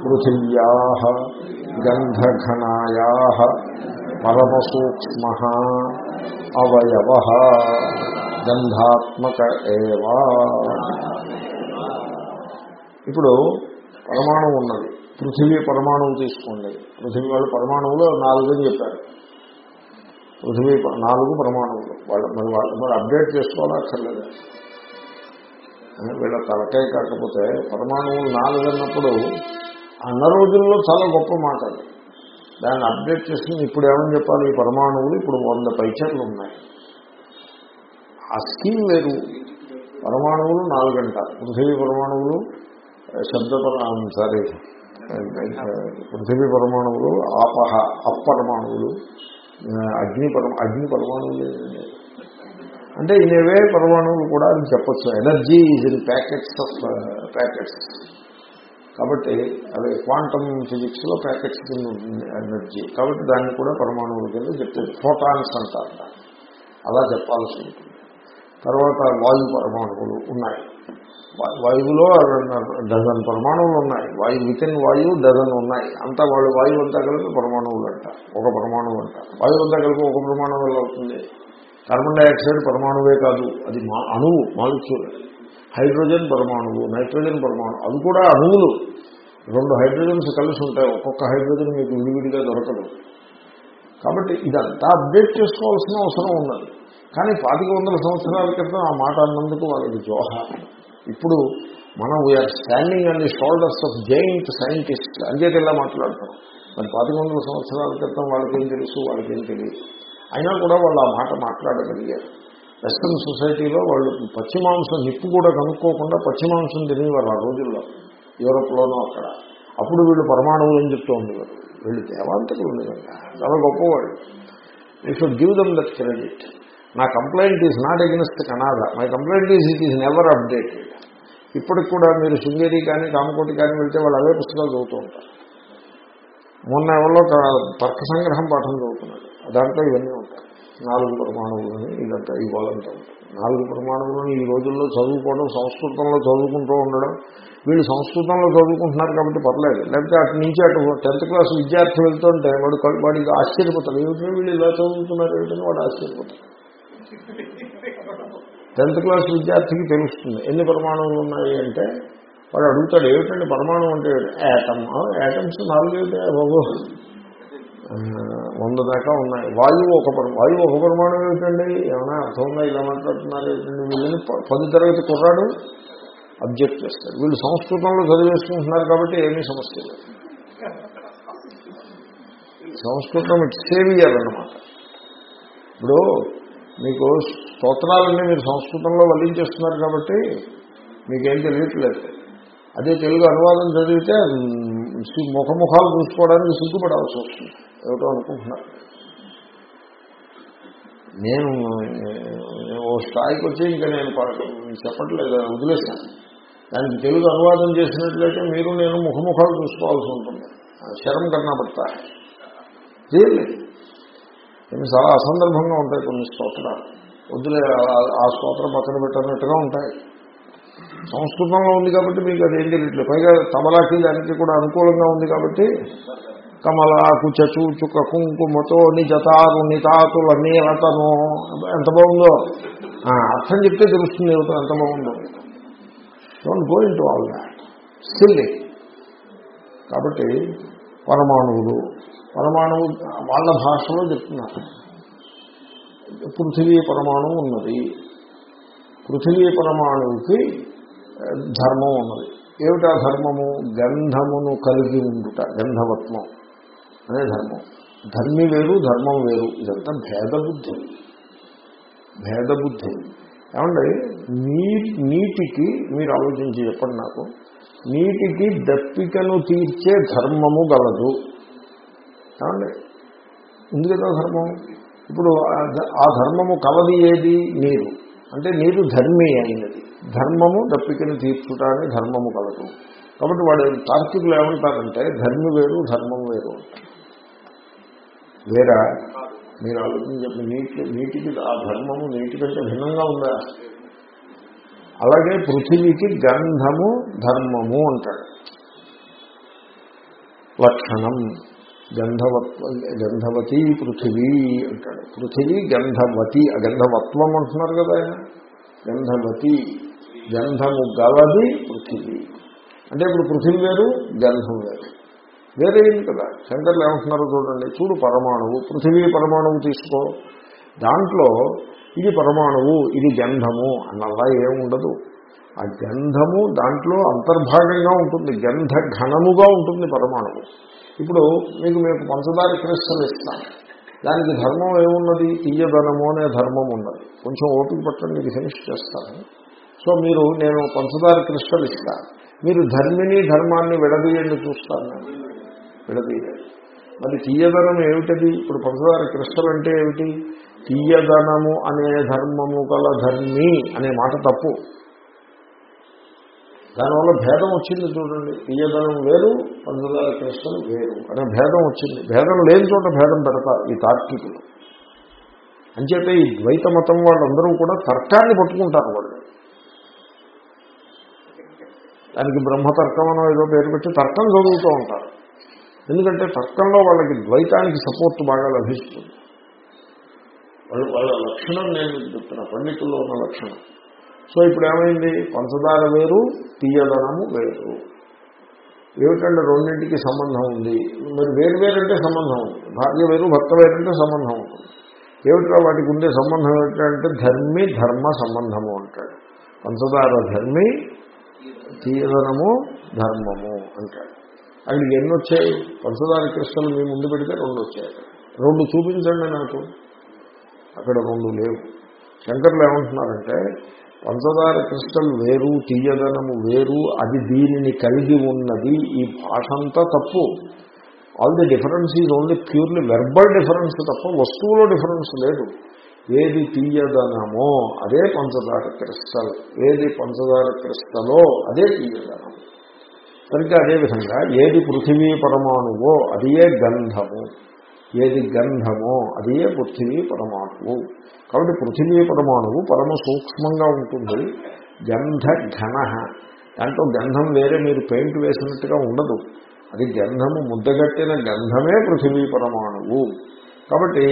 పృథివ్యా గంధఘనాయా పరమసూక్ష్మ అవయవ గంధాత్మక ఏవా. ఇప్పుడు పరమాణు ఉన్నది పృథివీ పరమాణువు తీసుకోండి. పృథివీ వాళ్ళు పరమాణువులో నాలుగు అని చెప్పారు. పృథివీ ప- నాలుగు పరమాణువులు. వాళ్ళ మరి వాళ్ళు మరి అప్డేట్ చేసుకోవాలా అక్కర్లేదు? వీళ్ళ తలకాయ కాకపోతే పరమాణువులు నాలుగు అన్నప్పుడు అన్న రోజుల్లో చాలా గొప్ప మాట అది. దాన్ని అప్డేట్ చేసుకుని ఇప్పుడు ఏమని చెప్పాలి? ఈ పరమాణువులు ఇప్పుడు వంద పైచర్లు ఉన్నాయి. ఆ స్కీమ్ వేరు. పరమాణువులు నాలుగంట పృథివీ పరమాణువులు శబ్ద సారీ పృథివీ పరమాణువులు ఆపహ అపరమాణువులు అగ్ని పరమ అగ్ని పరమాణువులు. అంటే ఇనేవే పరమాణువులు కూడా అని చెప్పచ్చు. Energy is in packets of packets. కాబట్టి అవి క్వాంటమ్ ఫిజిక్స్లో ప్యాకెట్స్ కింద ఉంటుంది ఎనర్జీ. కాబట్టి దాన్ని కూడా పరమాణువుల కింద చెప్తారు ఫోటాన్స్ అంటారు అలా చెప్పాల్సి ఉంటుంది. తర్వాత వాయు పరమాణువులు ఉన్నాయి. వాయువులో డజన్ పరమాణువులు ఉన్నాయి. వాయు విత్ ఇన్ వాయువు డజన్ ఉన్నాయి. అంతా వాళ్ళు వాయువు అంతా కలిపి పరమాణువులు అంట. ఒక పరమాణువు అంట. వాయువు అంతా కలిపి ఒక పరమాణువు వెళ్ళవుతుంది అవుతుంది కార్బన్ డైఆక్సైడ్ పరమాణువే కాదు. అది మా అణువు మాలిక్యూల్. హైడ్రోజన్ పరమాణువు నైట్రోజన్ పరమాణువు. అవి కూడా అణువులు. రెండు హైడ్రోజన్స్ కలిసి ఉంటాయి. ఒక్కొక్క హైడ్రోజన్ మీకు విడివిడిగా దొరకదు. కాబట్టి ఇదంతా అప్డేట్ చేసుకోవాల్సిన అవసరం ఉన్నది. కానీ పాతిక వందల సంవత్సరాల క్రితం ఆ మాట అన్నందుకు వాళ్ళకి జోహ ఇప్పుడు మనం we're standing and the shoulders of giant scientist అంచేత ఇలా మాట్లాడతాం మరి పాతిక వందల సంవత్సరాల క్రితం వాళ్ళకేం తెలుసు వాళ్ళకేం తెలియదు. అయినా కూడా వాళ్ళు ఆ మాట మాట్లాడగలిగారు. వెస్ట్రన్ సొసైటీలో వాళ్ళు పశ్చిమాంసం నిప్పు కూడా కనుక్కోకుండా పచ్చి మాంసం తినేవారు ఆ రోజుల్లో యూరోప్లోనూ అక్కడ. అప్పుడు వీళ్ళు పరమాణువులు అని చెప్తూ ఉండేవారు. వీళ్ళు దేవాంతకులు ఉండేవారు. చాలా గొప్పవాళ్ళు. You should give them that credit నా complaint is not against Kanada my complaint is it is never updated ఇప్పటికి కూడా మీరు శృంగేరి కానీ కామకోటి కానీ వెళ్తే వాళ్ళు అవే పుస్తకాలు చదువుతూ ఉంటారు. మొన్న ఎవరో తర్క సంగ్రహం పాఠం చదువుతున్నాడు దాంట్లో ఇవన్నీ ఉంటాయి. నాలుగు ప్రమాణములని ఇదంతా ఈ గోలంతా ఉంటుంది నాలుగు ప్రమాణములను ఈ రోజుల్లో చదువుకోవడం సంస్కృతంలో చదువుకుంటూ ఉండడం వీళ్ళు సంస్కృతంలో చదువుకుంటున్నారు కాబట్టి పర్లేదు. లేకపోతే అటు నుంచి అటు టెన్త్ క్లాస్ విద్యార్థి వెళ్తుంటే వాడు వాడికి ఆశ్చర్యపోతారు ఏమిటో వీళ్ళు ఇలా చదువుతున్నారు? ఏమిటని వాడు ఆశ్చర్యపోతారు టెన్త్ క్లాస్ విద్యార్థికి తెలుస్తుంది. ఎన్ని పరమాణువులు ఉన్నాయి అంటే వాడు అడుగుతాడు ఏమిటండి పరమాణువు అంటే యాటమ్ యాటమ్స్ నాలుగు బాబు? వంద దాకా ఉన్నాయి. వాయువు ఒక వాయువు ఒక పరమాణువు ఏమిటండి? ఏమైనా అర్థంగా ఇలా మాట్లాడుతున్నారు ఏమిటండి? వీళ్ళని పది తరగతి కుర్రాడు అబ్జెక్ట్ చేస్తారు వీళ్ళు సంస్కృతంలో చదివేసుకుంటున్నారు కాబట్టి ఏమీ సమస్య లేదు. సంస్కృతం ఇట్ సేవియర్ అనమాట ఇప్పుడు మీకు స్తోత్రాలన్నీ మీరు సంస్కృతంలో వల్లించేస్తున్నారు కాబట్టి మీకేం తెలియట్లేదు. అదే తెలుగు అనువాదం చదివితే ముఖముఖాలు చూసుకోవడానికి సిగ్గుపడాల్సి వస్తుంది. ఏమిటో అనుకుంటున్నారు. నేను ఓ స్థాయికి వచ్చి ఇంకా నేను చెప్పట్లేదు వదిలేశాను. దానికి తెలుగు అనువాదం చేసినట్లయితే మీరు నేను ముఖముఖాలు చూసుకోవాల్సి ఉంటుంది. శరం కన్నా పడతా కొన్ని చాలా అసందర్భంగా ఉంటాయి కొన్ని స్తోత్రాలు. వద్దులే ఆ- స్తోత్రం పక్కన పెట్టినట్టుగా ఉంటాయి. సంస్కృతంలో ఉంది కాబట్టి మీకు అది ఏం తెలియట్లేదు. పైగా తమలాకి దానికి కూడా అనుకూలంగా ఉంది కాబట్టి కమలాకు చచూచుక కుంకుమతో నిజతారు నితాతుల నీలతను. ఎంత బాగుందో? అర్థం చెప్తే తెలుస్తుంది యువత ఎంత బాగుందో. Don't go into all that silly కాబట్టి పరమాణువులు పరమాణువు వాళ్ళ భాషలో చెప్తున్నారు. పృథివీ పరమాణువు ఉన్నది. పృథివీ పరమాణువుకి ధర్మం ఉన్నది. ఏమిటా ధర్మము? గంధమును కలిగి ఉండుట గంధవత్వం అనే ధర్మం. ధర్మి వేరు ధర్మం వేరు. ఇదంతా భేదబుద్ధి. భేదబుద్ధి. ఏమండి? నీ నీటికి మీరు ఆలోచించి చెప్పండి నాకు. నీటికి దప్పికను తీర్చే ధర్మము గలదు. ఏమండి? ఉంది కదా ధర్మం? ఇప్పుడు ఆ ఆ ధర్మము కలది ఏది? నీరు. అంటే నీరు ధర్మి అయినది. ధర్మము దప్పికను తీర్చుట అని ధర్మము కలదు. కాబట్టి వాడు తార్కికులు ఏమంటారంటే ధర్మి వేరు ధర్మం వేరు వేరా? మీరు ఆలోచించండి చెప్పి నీటి నీటికి ఆ ధర్మము నీటి కంటే భిన్నంగా ఉందా? అలాగే పృథివీకి గంధము ధర్మము అంటాడు. లక్షణం. గంధవత్వ గంధవతి పృథివీ అంటాడు. పృథివీ గంధవతి గంధవత్వం అంటున్నారు కదా ఆయన. గంధవతి గంధము గలది పృథివీ. అంటే ఇప్పుడు పృథివీ వేరు గంధం వేరు. వేరే ఏంటి కదా? శంకర్లు ఏమంటున్నారో చూడండి. చూడు పరమాణువు పృథివీ పరమాణువు తీసుకో. దాంట్లో ఇది పరమాణువు ఇది గంధము అన్నలా ఏముండదు ఆ గంధము దాంట్లో అంతర్భాగంగా ఉంటుంది. గంధ ఘనముగా ఉంటుంది పరమాణువు. ఇప్పుడు మీకు మీకు పంచదార క్రిస్టల్ ఇస్తాను దానికి ధర్మం ఏమున్నది? తీయదనము అనే ధర్మం ఉన్నది. కొంచెం ఓపిక పట్టడం మీకు ఫినిష్ చేస్తాను. సో మీరు నేను పంచదార క్రిస్టల్ ఇస్తాను మీరు ధర్మిని ధర్మాన్ని విడదీయండి చూస్తాను నేను. విడదీయండి. మరి తీయదనం ఏమిటది? ఇప్పుడు పంచదార క్రిస్టల్ అంటే ఏమిటి? తీయదనము అనే ధర్మము గల ధర్మి అనే మాట తప్పు. దానివల్ల భేదం వచ్చింది చూడండి. తీయదనం వేరు పంచదార క్రిస్టల్ వేరు. అనే భేదం వచ్చింది. భేదం లేని చోట భేదం పెడతారు ఈ తార్కికులు అంచేత ఈ ద్వైత మతం వాళ్ళందరూ కూడా తర్కాన్ని పట్టుకుంటారు వాళ్ళు. దానికి బ్రహ్మతర్కం అనో ఏదో పేరు పెట్టి తర్కం చదువుతూ ఉంటారు. ఎందుకంటే తర్కంలో వాళ్ళకి ద్వైతానికి సపోర్ట్ బాగా లభిస్తుంది. వాళ్ళ వాళ్ళ లక్షణం నేను చెప్తున్నా పండితుల్లో ఉన్న లక్షణం. సో ఇప్పుడు ఏమైంది? పంచదార వేరు తీయదనము వేరు. ఏమిటంటే రెండింటికి సంబంధం ఉంది. మరి వేరు వేరంటే సంబంధం ఉంది. భార్య వేరు భర్త వేరంటే సంబంధం ఉంటుంది. ఏమిట్రా వాటికి ఉండే సంబంధం ఏమిటంటే ధర్మి ధర్మ సంబంధము అంటాడు. పంచదార ధర్మి తీయదనము ధర్మము అంటాడు. అక్కడికి ఎన్ని వచ్చాయి? పంచదార కృష్ణలు మీ ముందు పెడితే రెండు వచ్చాయి. రెండు చూపించండి నాకు. అక్కడ రెండు లేవు. శంకర్లు ఏమంటున్నారంటే పంచదార క్రిస్టల్ వేరు తీయదనము వేరు అది దీనిని కలిగి ఉన్నది ఈ భాష అంతా తప్పు. All the difference is only purely verbal difference తప్ప వస్తువులో డిఫరెన్స్ లేదు. ఏది తీయదనమో అదే పంచదార క్రిస్టల్ ఏది పంచదార క్రిస్టలో అదే తీయదనం సరిగ్గా అదేవిధంగా ఏది పృథివీ పరమాణువో అదియే గంధము. ఏది గంధమో అదే పృథివీ పరమాణువు కాబట్టి పృథివీ పరమాణువు పరమ సూక్ష్మంగా ఉంటుంది. గంధ ఘన. దాంట్లో గంధం వేరే మీరు పెయింట్ వేసినట్టుగా ఉండదు. అది గంధము ముద్దగట్టిన గంధమే పృథివీ పరమాణువు. కాబట్టి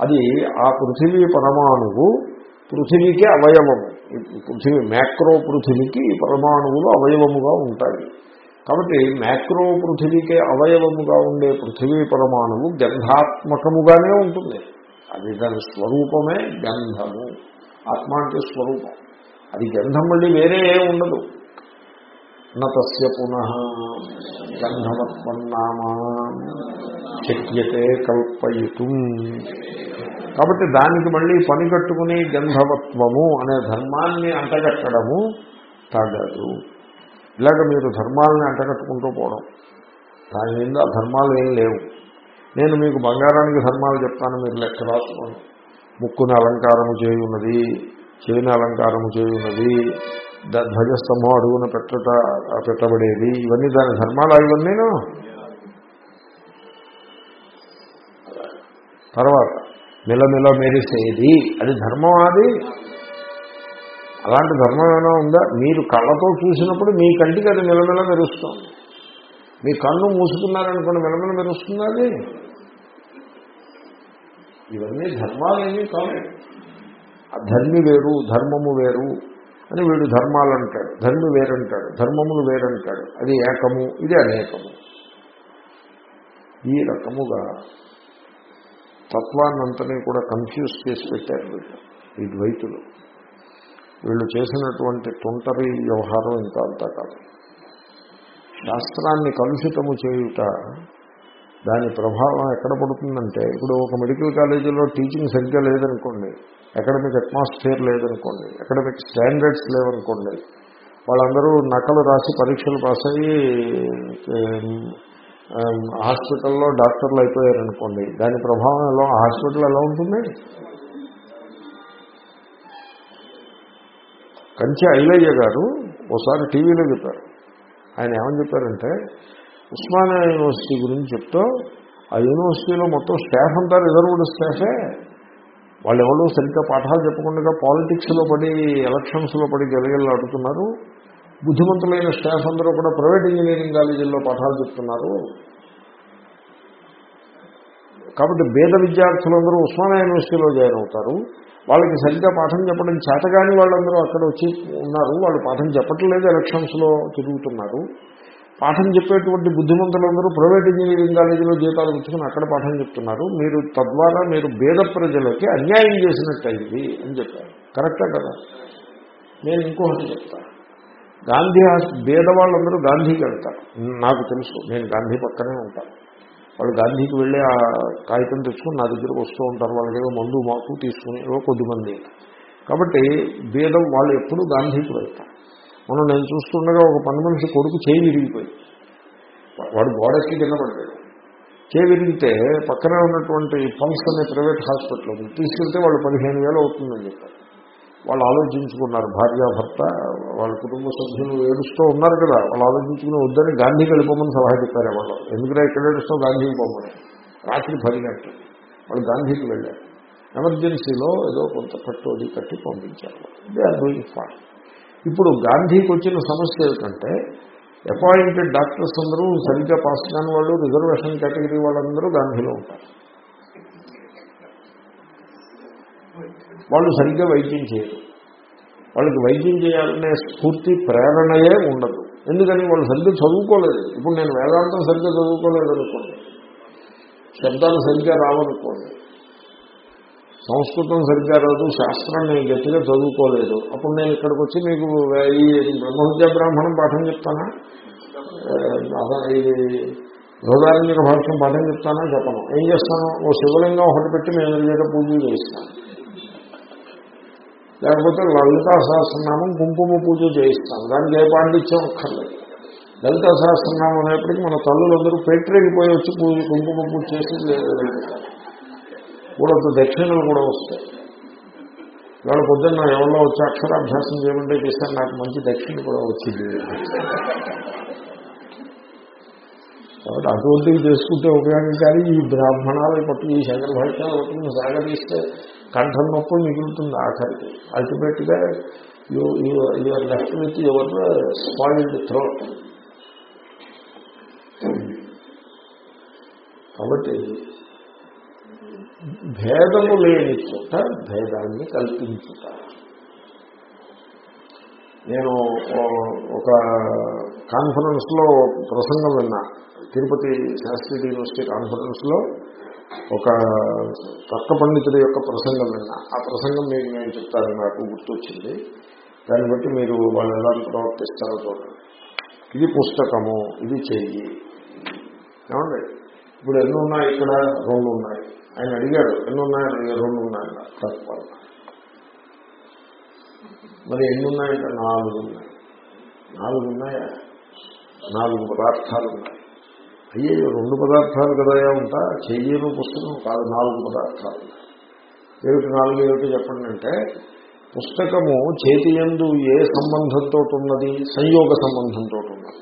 అది ఆ పృథివీ పరమాణువు పృథివీకి అవయవము. పృథివీ మ్యాక్రో పృథివీకి ఈ పరమాణువులు అవయవముగా ఉంటాయి. కాబట్టి మ్యాక్రో పృథివీకే అవయవముగా ఉండే పృథివీ పరమాణువు గంధాత్మకముగానే ఉంటుంది. అది దాని స్వరూపమే గంధము. ఆత్మ అంటే స్వరూపం. అది గంధం మళ్ళీ వేరే ఉండదు. నతస్య పునః గంధవత్వన్నామా శక్యతే కల్పయుతం. కాబట్టి దానికి మళ్ళీ పని కట్టుకుని గంధవత్వము అనే ధర్మాన్ని అంటగట్టడము తగదు. ఇలాగ మీరు ధర్మాలని అంటగట్టుకుంటూ పోవడం. దాని మీద ఆ ధర్మాలు ఏం లేవు. నేను మీకు బంగారానికి ధర్మాలు చెప్తాను మీరు లెక్క రాసుకోండి. ముక్కుని అలంకారము చేయున్నది చేయిని అలంకారము చేయున్నది ధ్వజస్తంభం అడుగున పెట్టట పెట్టబడేది ఇవన్నీ దాని ధర్మాలు ఇవన్నీను? తర్వాత మిలమిల మెరిసేది. అది ధర్మం అది అలాంటి ధర్మం ఏమైనా ఉందా? మీరు కళ్ళతో చూసినప్పుడు మీ కంటికి అది మెలమెల మెరుస్తుంది. మీ కన్ను మూసుకున్నారనుకోండి మెలమెల మెరుస్తుంది అది ఇవన్నీ ధర్మాలేమీ కావు. ధర్మి వేరు ధర్మము వేరు అని వీడు ధర్మాలు అంటాడు ధర్మి వేరంటాడు ధర్మములు వేరంటాడు. అది ఏకము ఇది అనేకము. ఈ రకముగా తత్వాన్నంతని కూడా కన్ఫ్యూజ్ చేసి పెట్టారు వీళ్ళు ఈ ద్వైతులు. వీళ్ళు చేసినటువంటి తుంటరి వ్యవహారం ఇంకా అంతా కాదు. శాస్త్రాన్ని కలుషితము చేయుట దాని ప్రభావం ఎక్కడ పడుతుందంటే ఇప్పుడు ఒక మెడికల్ కాలేజీలో టీచింగ్ సరిగ్గా లేదనుకోండి అకాడమిక్ అట్మాస్ఫియర్ లేదనుకోండి అకాడమిక్ స్టాండర్డ్స్ లేవనుకోండి వాళ్ళందరూ నకలు రాసి పరీక్షలు పాస్ అయ్యి హాస్పిటల్లో డాక్టర్లు అయిపోయారనుకోండి దాని ప్రభావం ఎలా హాస్పిటల్ ఎలా ఉంటుంది? కంచి ఐలయ్య గారు ఓసారి టీవీలో చెప్పారు. ఆయన ఏమని చెప్పారంటే ఉస్మానియా యూనివర్సిటీ గురించి చెప్తూ ఆ యూనివర్సిటీలో మొత్తం స్టాఫ్ అంతా రిజర్వ్డ్ స్టాఫే. వాళ్ళు ఎవరో సరిగ్గా పాఠాలు చెప్పకుండా పాలిటిక్స్లో పడి ఎలక్షన్స్లో పడి గెలగెళ్ళాడుతున్నారు బుద్ధిమంతులైన స్టాఫ్ అందరూ కూడా ప్రైవేట్ ఇంజనీరింగ్ కాలేజీల్లో పాఠాలు చెప్తున్నారు. కాబట్టి పేద విద్యార్థులందరూ ఉస్మానియా యూనివర్సిటీలో జాయిన్ అవుతారు. వాళ్ళకి సరిగ్గా పాఠం చెప్పడం చేతగాని వాళ్ళందరూ అక్కడ వచ్చి ఉన్నారు. వాళ్ళు పాఠం చెప్పట్లేదు ఎలక్షన్స్లో తిరుగుతున్నారు. పాఠం చెప్పేటువంటి బుద్ధిమంతులందరూ ప్రైవేట్ ఇంజనీరింగ్ కాలేజీలో జీతాలు పుచ్చుకుని అక్కడ పాఠం చెప్తున్నారు. మీరు తద్వారా మీరు భేద ప్రజలకి అన్యాయం చేసినట్టయింది అని చెప్పారు. కరెక్టా కదా? నేను ఇంకొకటి చెప్తాను గాంధీ భేద వాళ్ళందరూ గాంధీకి వెళ్తారు. నాకు తెలుసు నేను గాంధీ పక్కనే ఉంటాను. వాళ్ళు గాంధీకి వెళ్ళి ఆ కాగితం తెచ్చుకుని నా దగ్గరకు వస్తూ ఉంటారు. వాళ్ళకి ఏదో మందు మాకు తీసుకుని ఏదో కొద్దిమంది. కాబట్టి భేదం వాళ్ళు ఎప్పుడూ గాంధీకి వెళ్తారు. మనం నేను చూస్తుండగా ఒక పని మనిషి కొడుకు చేయి విరిగిపోయి వాడు గోడకి కింద పడ్డాడు. చేయి విరిగితే పక్కనే ఉన్నటువంటి పల్స్ అనే ప్రైవేట్ హాస్పిటల్ ఉంది. తీసుకెళ్తే వాళ్ళు పదిహేను వేలు అవుతుందని చెప్పారు. వాళ్ళు ఆలోచించుకున్నారు. భార్యాభర్త వాళ్ళ కుటుంబ సభ్యులు ఏడుస్తూ ఉన్నారు కదా. వాళ్ళు ఆలోచించుకుని వద్దని గాంధీకి వెళ్ళిపోమని సలహా చెప్పారు వాళ్ళు. ఎందుకంటే ఇక్కడ ఏడుస్తూ గాంధీకి పోమని. రాత్రి పది గంటలు. వాళ్ళు గాంధీకి వెళ్ళారు. ఎమర్జెన్సీలో ఏదో కొంత కట్టు అది కట్టి పంపించారు. దే ఆర్ డూయింగ్ ఫార్ ఇప్పుడు గాంధీకి వచ్చిన సమస్య ఏమిటంటే అపాయింటెడ్ డాక్టర్స్ అందరూ సరిగ్గా పాస్ కాని వాళ్ళు రిజర్వేషన్ కేటగిరీ వాళ్ళందరూ గాంధీలో ఉంటారు. వాళ్ళు సరిగ్గా వైద్యం చేయరు. వాళ్ళకి వైద్యం చేయాలనే స్ఫూర్తి ప్రేరణయే ఉండదు. ఎందుకని? వాళ్ళు సరిగ్గా చదువుకోలేదు. ఇప్పుడు నేను వేదాంతం సరిగ్గా చదువుకోలేదు అనుకోండి శబ్దాలు సరిగ్గా రావనుకోండి. సంస్కృతం సరిగ్గా రాదు శాస్త్రం నేను గట్టిగా చదువుకోలేదు. అప్పుడు నేను ఇక్కడికి వచ్చి మీకు ఈ బ్రహ్మవిద్యా బ్రాహ్మణం పాఠం చెప్తానా? ఆ, అదే ఇది పాఠం చెప్తానా? చెప్పను. ఏం చేస్తాను? ఓ శివలింగం ఒకటి పెట్టి మేము పూజలు చేస్తాను. లేకపోతే లలితా సహస్రనామం కుంకుమ పూజ చేయిస్తాం. దానికి ఏ పాండిత్యం ఒక్కర్లేదు లలితా సహస్రనామం అనేప్పటికీ మన తల్లులందరూ పెట్టిపోయి వచ్చి పూజ కుంకుమ పూజ చేసి కూడా దక్షిణలు కూడా వస్తాయి. ఇవాళ పొద్దున్న ఎవరిలో వచ్చి అక్షరాభ్యాసం చేయమంటే చేశాను నాకు మంచి దక్షిణ కూడా వచ్చింది. కాబట్టి అటువంటివి చేసుకుంటే ఉపయోగం కానీ ఈ బ్రాహ్మణాలు పట్టు ఈ శంకర భాష్యాలు పట్టుకుని సాగదీస్తే కంఠం నొప్పి మిగులుతుంది ఆఖరికి. అల్టిమేట్గా you your left with your spoiled throat కాబట్టి భేదము లేని చోట భేదాన్ని కల్పించుట. నేను ఒక కాన్ఫరెన్స్లో ప్రసంగం విన్నా. తిరుపతి శాస్త్రి యూనివర్సిటీ కాన్ఫరెన్స్లో ఒక తర్క పండితుడి యొక్క ప్రసంగం విన్నా ఆ ప్రసంగం మీకు నేను చెప్తాను నాకు గుర్తొచ్చింది. దాన్ని బట్టి మీరు వాళ్ళు ఎలా ప్రవర్తిస్తారో చూడండి. ఇది పుస్తకము ఇది చెయ్యి. ఏమండి? ఇప్పుడు ఎన్ని ఉన్నాయి ఇక్కడ? రెండు ఉన్నాయి. ఆయన అడిగాడు ఎన్ని ఉన్నాయి? అడిగారు రెండు ఉన్నాయి తక్కువ మరి ఎన్ని ఉన్నాయంటే నాలుగు ఉన్నాయి. నాలుగు ఉన్నాయా? నాలుగు పదార్థాలు ఉన్నాయి. అయ్యే రెండు పదార్థాలు కదా ఉంటా చెయ్యను పుస్తకం కాదు నాలుగు పదార్థాలు. ఏమిటి నాలుగు ఏమిటి చెప్పండి అంటే పుస్తకము చేతి ఎందు ఏ సంబంధంతో ఉన్నది సంయోగ సంబంధంతో ఉన్నది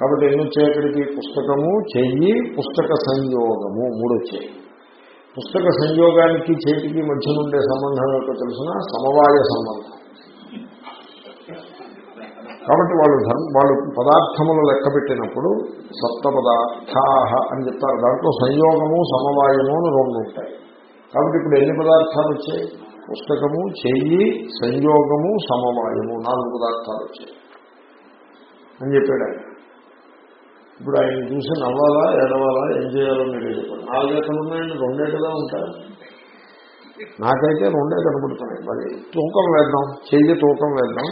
కాబట్టి ఎన్ని వచ్చాయి పుస్తకము చెయ్యి పుస్తక సంయోగము మూడు వచ్చాయి. పుస్తక సంయోగానికి చేతికి మధ్య ఉండే సంబంధం యొక్క తెలిసిన? సమవాయ సంబంధం. కాబట్టి వాళ్ళు ధర్మ వాళ్ళు పదార్థములు లెక్క పెట్టినప్పుడు సప్త పదార్థాహ అని చెప్తారు. దాంట్లో సంయోగము సమవాయము అని రెండు ఉంటాయి. కాబట్టి ఇప్పుడు ఎన్ని పదార్థాలు వచ్చాయి? పుస్తకము చెయ్యి సంయోగము సమవాయము నాలుగు పదార్థాలు వచ్చాయి అని చెప్పాడు ఆయన. ఇప్పుడు ఆయన చూసి నవ్వాలా ఏడవాలా ఏం చేయాలో మీరు చెప్పండి. నాలుగు ఎక్కడ ఉన్నాయండి? రెండే కదా ఉంటాయి. నాకైతే రెండే కనబడుతున్నాయి మరి తూకం వేద్దాం. చెయ్యి తూకం వేద్దాం.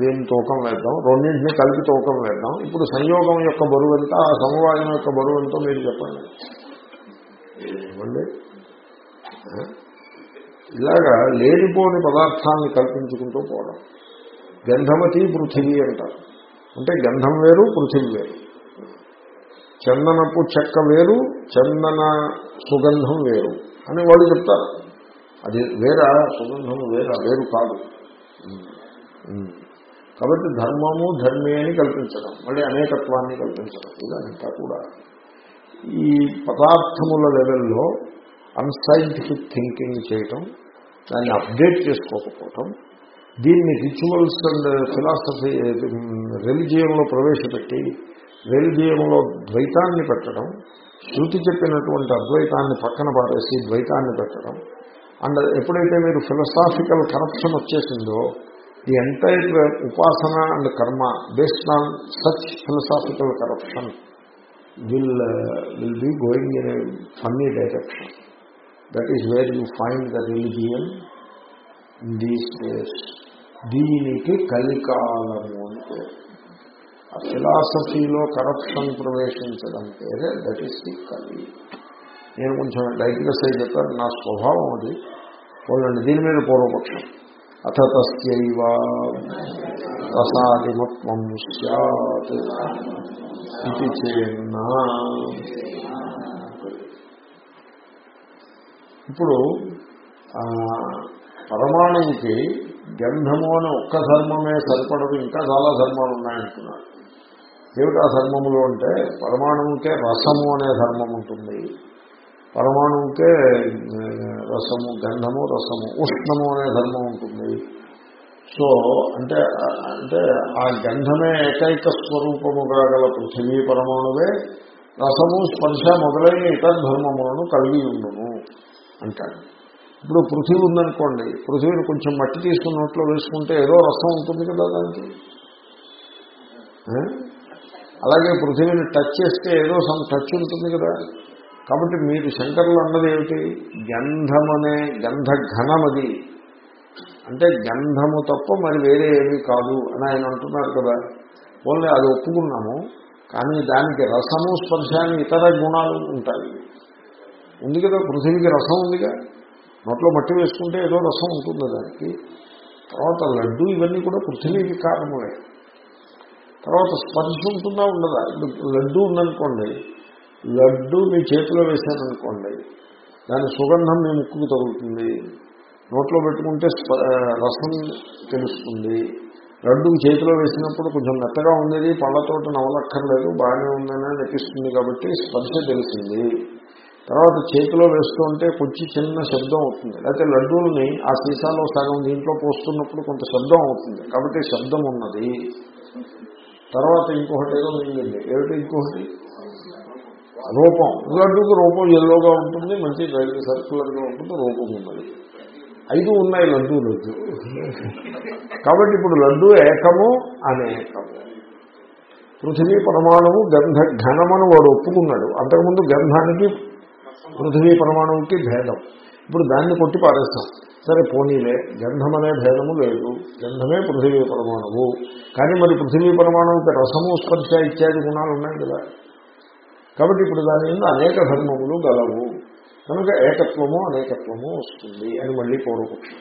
దీని తూకం వేద్దాం? రెండింటిని కలిపి తూకం వేద్దాం. ఇప్పుడు సంయోగం యొక్క బరువు ఎంత? ఆ సమవాయం యొక్క బరువు ఎంతో మీరు చెప్పండి. ఏమండి? ఇలాగా లేనిపోని పదార్థాన్ని కల్పించుకుంటూ పోవడం. గంధమతి పృథివీ అంటారు. అంటే గంధం వేరు పృథివీ వేరు. చందనపు చెక్క వేరు చందన సుగంధం వేరు అని వాళ్ళు చెప్తారు. అది వేరా సుగంధం వేరా వేరు కాదు. కాబట్టి ధర్మము ధర్మే అని కల్పించడం. మళ్ళీ అనేకత్వాన్ని కల్పించడం. ఇదంతా కూడా. ఈ పదార్థముల లెవెల్లో అన్సైంటిఫిక్ థింకింగ్ చేయటం దాన్ని అప్డేట్ చేసుకోకపోవటం దీన్ని రిచువల్స్ అండ్ ఫిలాసఫీ రెలిజియంలో ప్రవేశపెట్టి రెలిజియంలో ద్వైతాన్ని పెట్టడం శృతి చెప్పినటువంటి అద్వైతాన్ని పక్కన పారేసి ద్వైతాన్ని పెట్టడం అండ్ ఎప్పుడైతే మీరు ఫిలసాఫికల్ కరప్షన్ వచ్చేసిందో the entire upasana and karma based on such philosophical corruption will uh, will be going in a funny direction. That is where you find the religion in these days. దీనికి కలికాలము అంటే ఆ ఫిలాసఫీలో corruption ప్రవేశించడం పేరే that is the కలి నేను కొంచెం digress అయి చెప్పాను నా స్వభావం అది పోలండి దీని మీద పూర్వపక్షం అథ తస్యైవ రసాదిమత్వం సత్ ఇది చేన్నా. ఇప్పుడు ఆ, పరమాణువుకి గంధము అని ఒక్క ధర్మమే సరిపడదు ఇంకా చాలా ధర్మాలు ఉన్నాయంటున్నారు. ఏమిటా ధర్మములు అంటే పరమాణువుకే రసము అనే ధర్మం ఉంటుంది. పరమాణువుకే రసము గంధము రసము ఉష్ణము అనే ధర్మం ఉంటుంది. సో అంటే అంటే ఆ గంధమే ఏకైక స్వరూపముగా గల పృథివీ పరమాణువే రసము స్పర్శ మొదలైన ఇతర ధర్మములను కలిగి ఉండము అంటాడు. ఇప్పుడు పృథివీ ఉందనుకోండి పృథివీని కొంచెం మట్టి తీసుకున్నట్లో వేసుకుంటే ఏదో రసం ఉంటుంది కదా దానికి? అలాగే పృథివీని టచ్ చేస్తే ఏదో సమ్ టచ్ ఉంటుంది కదా? కాబట్టి మీరు శంకరులు అన్నది ఏమిటి? గంధమనే గంధ ఘనమది అంటే గంధము తప్ప మరి వేరే ఏమీ కాదు అని ఆయన అంటున్నారు కదా. ఓన్లీ అది ఒప్పుకున్నాము. కానీ దానికి రసము స్పర్శాన్ని ఇతర గుణాలు ఉంటాయి. ఉంది కదా పృథివీకి రసం ఉందిగా. నోట్లో మట్టి వేసుకుంటే ఏదో రసం ఉంటుంది దానికి. తర్వాత లడ్డు ఇవన్నీ కూడా పృథివీకి కారణమే. తర్వాత స్పర్శ ఉంటుందా ఉండదా? ఇప్పుడు లడ్డు ఉందనుకోండి లడ్డు మీ చేతిలో వేశారనుకోండి దాని సుగంధం మీ ముక్కుకు తగులుతుంది నోట్లో పెట్టుకుంటే స్ప- రసం తెలుస్తుంది. లడ్డు చేతిలో వేసినప్పుడు కొంచెం మెత్తగా ఉండేది పళ్ళతోట నవలక్కర్లేదు బాగానే ఉందని అనిపిస్తుంది కాబట్టి స్పర్శ తెలిసింది. తర్వాత చేతిలో వేస్తుంటే కొంచెం చిన్న శబ్దం అవుతుంది. లేకపోతే లడ్డూల్ని ఆ సీసాలో సగం దీంట్లో పోస్తున్నప్పుడు కొంత శబ్దం అవుతుంది. కాబట్టి శబ్దం ఉన్నది. తర్వాత ఇంకొకటి ఏదో మిగిలింది. ఏమిటి ఇంకొకటి? రూపం. లడ్డూకి రూపం ఎల్లోగా ఉంటుంది మంచి సర్కులర్గా ఉంటుంది రూపం ఉన్నది. ఐదు ఉన్నాయి లడ్డూ లడ్డు కాబట్టి ఇప్పుడు లడ్డు ఏకము అనేకము పృథివీ పరమాణువు గంధ ఘనమని వాడు ఒప్పుకున్నాడు. అంతకుముందు గంధానికి పృథివీ పరమాణువుకి భేదం. ఇప్పుడు దాన్ని కొట్టి పారేస్తాం. సరే పోనీలే గంధం అనే భేదము లేదు. గంధమే పృథివీ పరమాణువు. కానీ మరి పృథివీ పరమాణువుకి రసము స్పర్శ ఇత్యాది గుణాలు ఉన్నాయి కదా. కాబట్టి ఇప్పుడు దాని మీద అనేక ధర్మములు గలవు. కనుక ఏకత్వము అనేకత్వము వస్తుంది అని మళ్ళీ పూర్వపక్షం